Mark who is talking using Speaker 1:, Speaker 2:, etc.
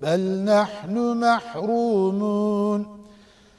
Speaker 1: بل نحن محرومون.